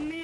me